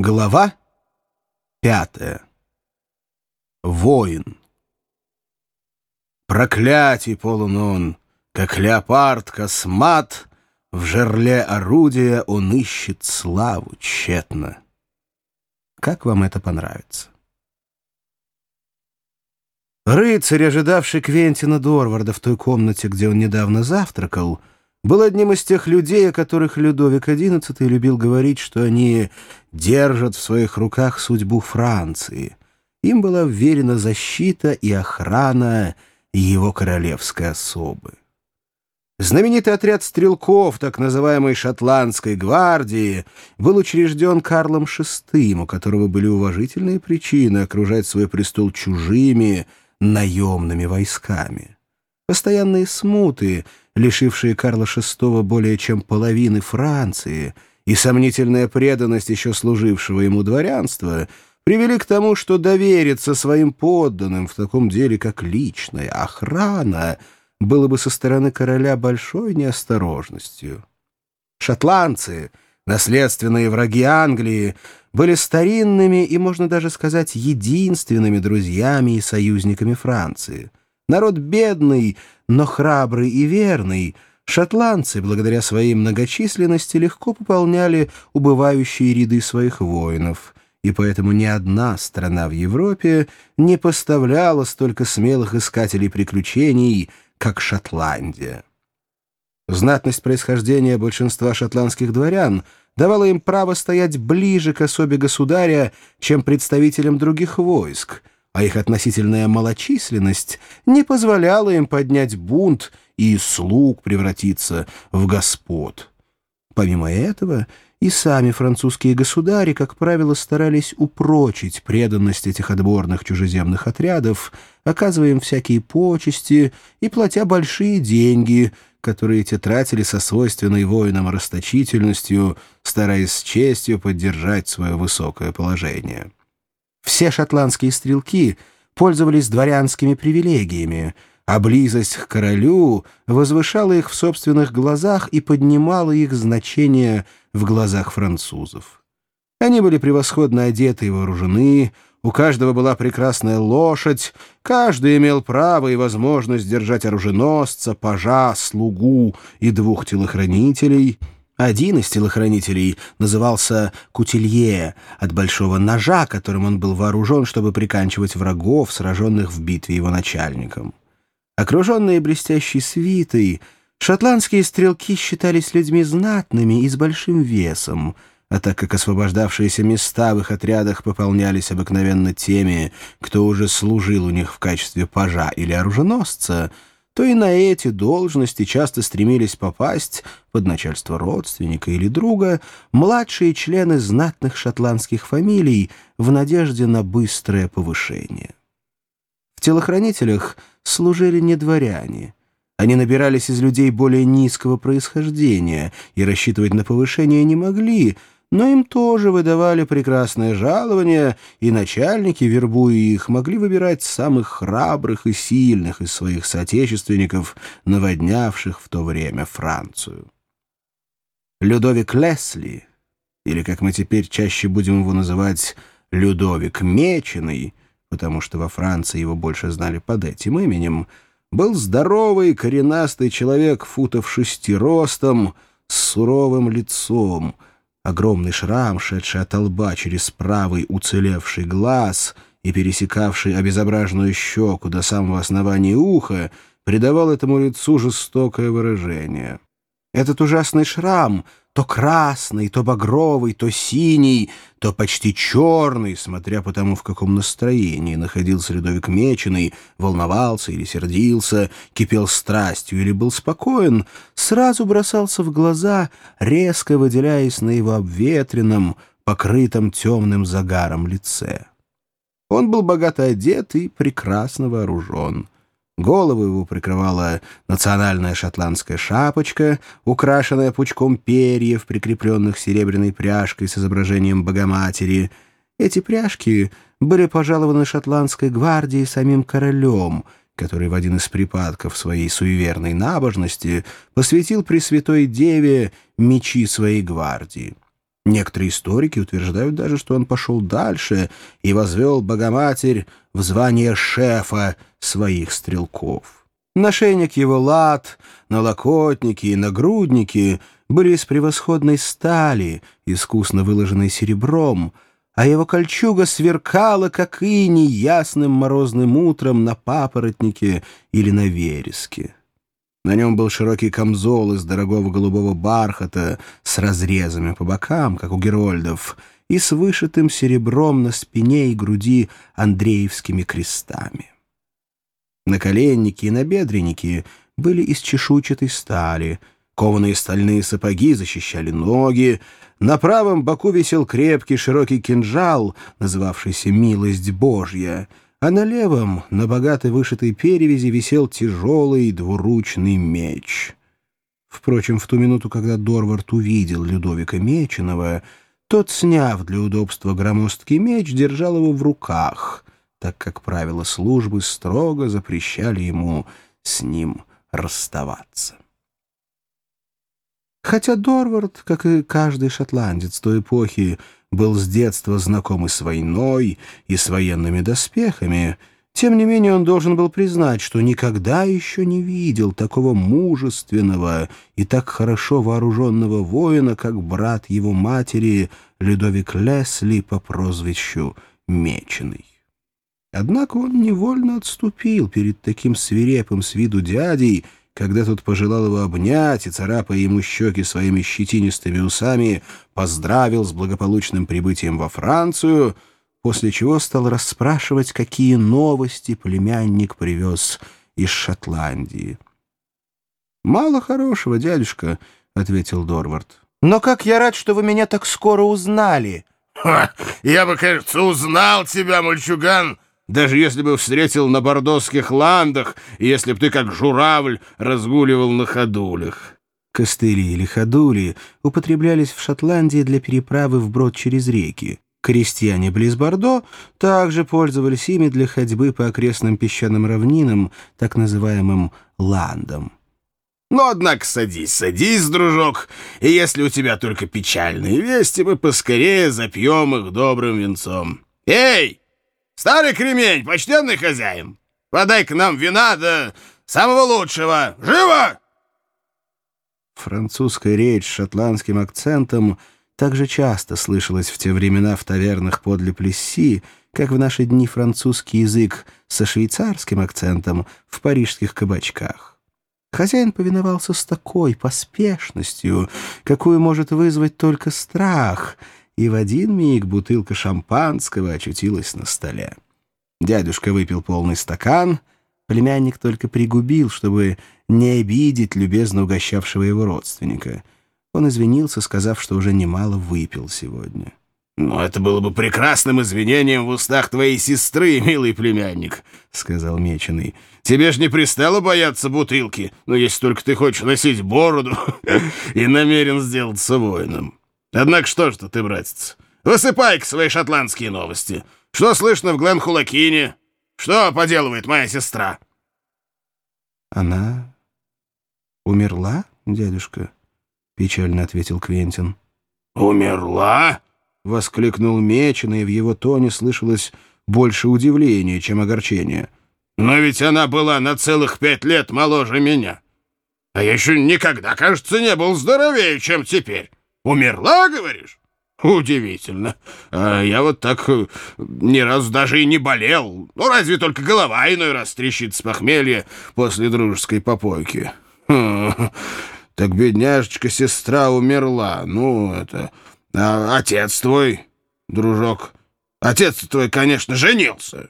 Глава пятая. Воин. Проклятий полон он, как леопард космат, В жерле орудия он ищет славу тщетно. Как вам это понравится? Рыцарь, ожидавший Квентина Дорварда в той комнате, где он недавно завтракал, — был одним из тех людей, о которых Людовик XI любил говорить, что они держат в своих руках судьбу Франции. Им была вверена защита и охрана его королевской особы. Знаменитый отряд стрелков, так называемой шотландской гвардии, был учрежден Карлом VI, у которого были уважительные причины окружать свой престол чужими наемными войсками. Постоянные смуты — лишившие Карла VI более чем половины Франции, и сомнительная преданность еще служившего ему дворянства привели к тому, что довериться своим подданным в таком деле, как личная охрана, было бы со стороны короля большой неосторожностью. Шотландцы, наследственные враги Англии, были старинными и, можно даже сказать, единственными друзьями и союзниками Франции. Народ бедный, но храбрый и верный, шотландцы, благодаря своей многочисленности, легко пополняли убывающие ряды своих воинов, и поэтому ни одна страна в Европе не поставляла столько смелых искателей приключений, как Шотландия. Знатность происхождения большинства шотландских дворян давала им право стоять ближе к особе государя, чем представителям других войск — а их относительная малочисленность не позволяла им поднять бунт и слуг превратиться в господ. Помимо этого, и сами французские государи, как правило, старались упрочить преданность этих отборных чужеземных отрядов, оказывая им всякие почести и платя большие деньги, которые те тратили со свойственной воинам расточительностью, стараясь с честью поддержать свое высокое положение. Все шотландские стрелки пользовались дворянскими привилегиями, а близость к королю возвышала их в собственных глазах и поднимала их значение в глазах французов. Они были превосходно одеты и вооружены, у каждого была прекрасная лошадь, каждый имел право и возможность держать оруженосца, пажа, слугу и двух телохранителей — один из телохранителей назывался Кутилье от большого ножа, которым он был вооружен, чтобы приканчивать врагов, сраженных в битве его начальником. Окруженные блестящей свитой, шотландские стрелки считались людьми знатными и с большим весом, а так как освобождавшиеся места в их отрядах пополнялись обыкновенно теми, кто уже служил у них в качестве пажа или оруженосца — то и на эти должности часто стремились попасть под начальство родственника или друга младшие члены знатных шотландских фамилий в надежде на быстрое повышение. В телохранителях служили не дворяне. Они набирались из людей более низкого происхождения и рассчитывать на повышение не могли — но им тоже выдавали прекрасное жалование, и начальники, вербуя их, могли выбирать самых храбрых и сильных из своих соотечественников, наводнявших в то время Францию. Людовик Лесли, или, как мы теперь чаще будем его называть, Людовик Меченый, потому что во Франции его больше знали под этим именем, был здоровый, коренастый человек футов шести ростом, с суровым лицом — Огромный шрам, шедший от лба через правый уцелевший глаз и пересекавший обезображенную щеку до самого основания уха, придавал этому лицу жестокое выражение. Этот ужасный шрам то красный, то багровый, то синий, то почти черный, смотря по тому, в каком настроении находился Людовик Меченый, волновался или сердился, кипел страстью или был спокоен, сразу бросался в глаза, резко выделяясь на его обветренном, покрытом темным загаром лице. Он был богато одет и прекрасно вооружен. Голову его прикрывала национальная шотландская шапочка, украшенная пучком перьев, прикрепленных серебряной пряжкой с изображением Богоматери. Эти пряжки были пожалованы шотландской гвардией самим королем, который в один из припадков своей суеверной набожности посвятил Пресвятой Деве мечи своей гвардии. Некоторые историки утверждают даже, что он пошел дальше и возвел Богоматерь в звание шефа своих стрелков. Нашейник его лад, налокотники и нагрудники были из превосходной стали, искусно выложенной серебром, а его кольчуга сверкала, как иней, ясным морозным утром на папоротнике или на вереске. На нем был широкий камзол из дорогого голубого бархата с разрезами по бокам, как у герольдов, и с вышитым серебром на спине и груди андреевскими крестами. Наколенники и набедренники были из чешуйчатой стали, кованые стальные сапоги защищали ноги, на правом боку висел крепкий широкий кинжал, называвшийся «Милость Божья», а на левом, на богатой вышитой перевязи, висел тяжелый двуручный меч. Впрочем, в ту минуту, когда Дорвард увидел Людовика Меченого, тот, сняв для удобства громоздкий меч, держал его в руках, так как правила службы строго запрещали ему с ним расставаться. Хотя Дорвард, как и каждый шотландец той эпохи, был с детства знаком и с войной, и с военными доспехами, тем не менее он должен был признать, что никогда еще не видел такого мужественного и так хорошо вооруженного воина, как брат его матери Людовик Лесли по прозвищу Меченый. Однако он невольно отступил перед таким свирепым с виду дядей, когда тот пожелал его обнять и, царапая ему щеки своими щетинистыми усами, поздравил с благополучным прибытием во Францию, после чего стал расспрашивать, какие новости племянник привез из Шотландии. «Мало хорошего, дядюшка», — ответил Дорвард. «Но как я рад, что вы меня так скоро узнали!» Ха, «Я бы, кажется, узнал тебя, мальчуган!» Даже если бы встретил на бордосских ландах, и если бы ты, как журавль, разгуливал на ходулях. Костыли или ходули употреблялись в Шотландии для переправы вброд через реки. Крестьяне близ Бордо также пользовались ими для ходьбы по окрестным песчаным равнинам, так называемым ландам. «Ну, однако, садись, садись, дружок, и если у тебя только печальные вести, мы поскорее запьем их добрым венцом. Эй!» Старый кремень, почтенный хозяин, подай к нам вина, да самого лучшего. Живо!» Французская речь с шотландским акцентом также часто слышалась в те времена в тавернах подле Плесси, как в наши дни французский язык со швейцарским акцентом в парижских кабачках. Хозяин повиновался с такой поспешностью, какую может вызвать только страх — и в один миг бутылка шампанского очутилась на столе. Дядюшка выпил полный стакан, племянник только пригубил, чтобы не обидеть любезно угощавшего его родственника. Он извинился, сказав, что уже немало выпил сегодня. «Но это было бы прекрасным извинением в устах твоей сестры, милый племянник», — сказал Меченый. «Тебе ж не пристало бояться бутылки, но если только ты хочешь носить бороду и намерен сделаться воином». Однако что ж ты, братец, высыпай-ка свои шотландские новости. Что слышно в Гленхулакине? Что поделывает моя сестра?» «Она умерла, дядюшка?» — печально ответил Квентин. «Умерла?» — воскликнул Меченый, и в его тоне слышалось больше удивления, чем огорчения. «Но ведь она была на целых пять лет моложе меня. А я еще никогда, кажется, не был здоровее, чем теперь. Умерла, говоришь? Удивительно. А я вот так э, ни разу даже и не болел. Ну, разве только голова иной раз трещит с похмелья после дружеской попойки. Хм. Так бедняжечка-сестра умерла. Ну, это... А отец твой, дружок, отец твой, конечно, женился.